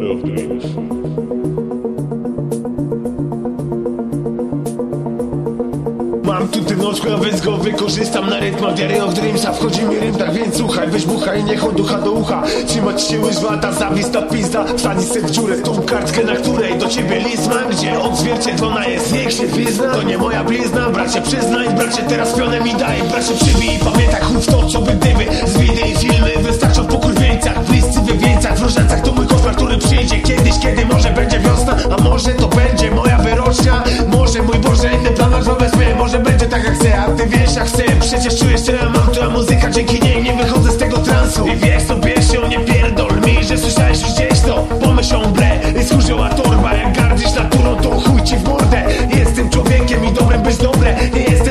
Love Dreams. Mam tu ten oczko, a więc go wykorzystam na rytm Diary of Dreamsa Wchodzi mi rym, tak więc słuchaj Weź i niech od ducha do ucha. Trzymać się łyżwata, zawista pizda. Wsadzi se w dziurę tą kartkę, na której Do ciebie list mam, gdzie odzwierciedlona jest Niech się wyzna, to nie moja blizna Bracie przyznaj, bracie teraz pionę mi daj Bracie przybij, pamiętaj chuj w to co by gdyby Z widy i filmy wystarczą po kurwieńcach Bliscy we wieńcach, w różańcach To może to będzie moja wyrocznia. Może mój Boże inny plan masz wobec mnie. Może będzie tak jak chcę, a ty wiesz jak chcę. Przecież czujesz, ja mam, to muzyka Dzięki niej nie wychodzę z tego transu. I wiesz to pierwszy, nie pierdol mi Że słyszałeś już gdzieś to. Pomyśl o ble, i skurzyła torba. Jak gardzisz naturą, to chuj ci w mordę. Jestem człowiekiem i dobrem być dobre. Nie jest